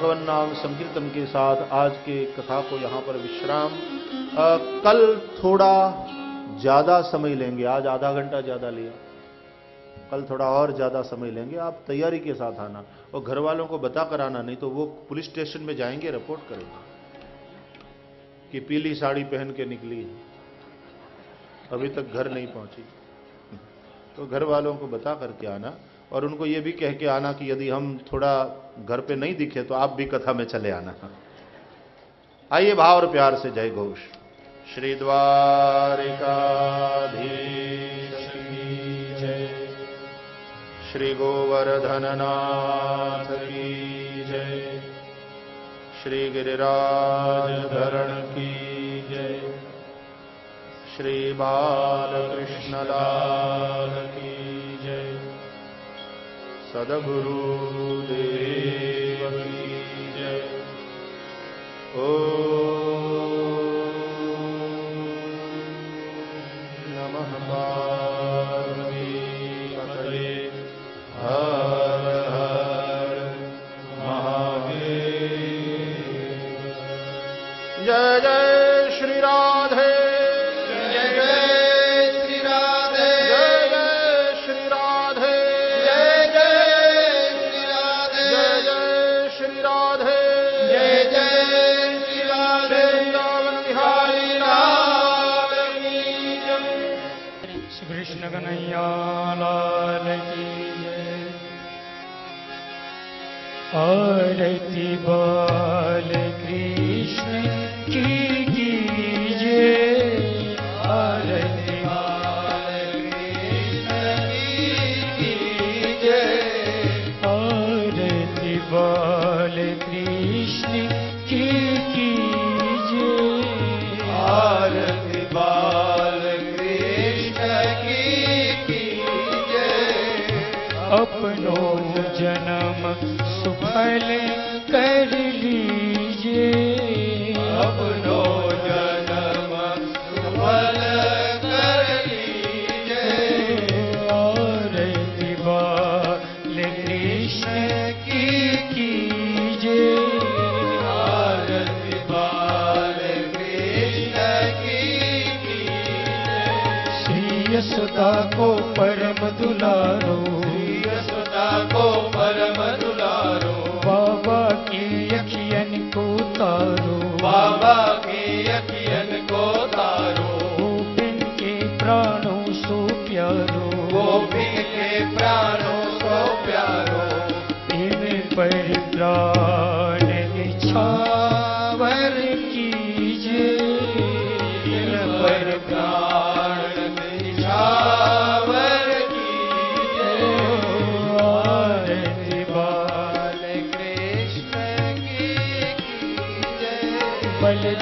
भगवान नाम संकीर्तन के साथ आज के कथा को यहाँ पर विश्राम। आ, कल थोड़ा ज़्यादा समय लेंगे। आज आधा घंटा ज़्यादा लिया। कल थोड़ा और ज़्यादा समय लेंगे। आप तैयारी के साथ आना और घर वालों को बता कर आना नहीं तो वो पुलिस स्टेशन में जाएँगे रिपोर्ट करेंगे कि पीली साड़ी पहन के निकली अभी तक घर नहीं पहुँची। तो घर वालों को बता करके आना। और उनको ये भी कह के आना कि यदि हम थोड़ा घर पे नहीं दिखे तो आप भी कथा में चले आना। आइए भाव और प्यार से जय घोष। श्री द्वारिकाधीश श्री गोवर्धन नाथ की जय। श्री गिरिराज धरण की जय। श्री बालकृष्ण लाल की सदगुरु देव ओ कृष्ण कन्हैया लाल की जय आरती बाल अपनो जन्म सुफल कर।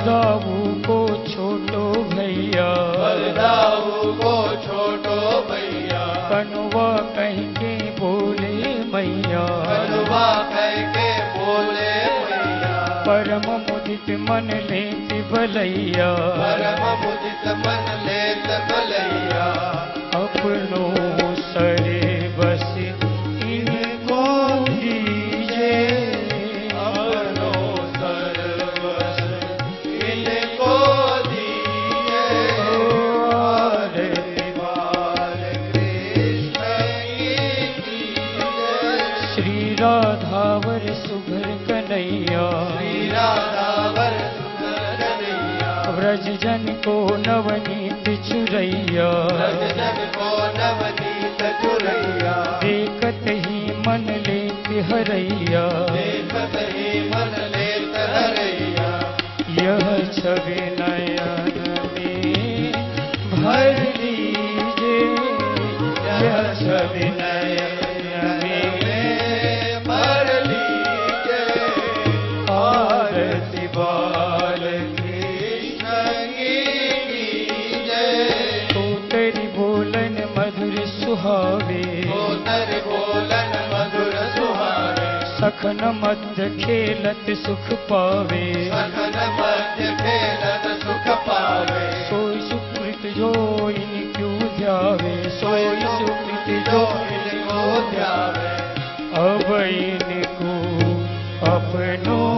बलदाऊ को छोटो भैया। बलदाऊ को छोटो भैया। कनुआ कह के बोले मैया। कलवा कह के बोले भैया परम मुदित मन लेत भलैया। परम मुदित मन लेत भलैया। अपनो श्री राधावर सुभर कन्हैया। श्री राधावर व्रज जन को नवनीत चुरैया। रज जन को नवनीत चुरैया। देखत ही मन लेत हरैया। देखत ही मन लेत हरैया। यह छवि नयन सुहावे सोतर बोलन मधुर सुहावे सखन मध्य खेलत सुख पावे। सखन मध्य खेलत सुख पावे। सोई सुकृत जो इनक्यू ध्यावे। सोई सुकृत जो इनको ध्यावे। अब इनको अपनो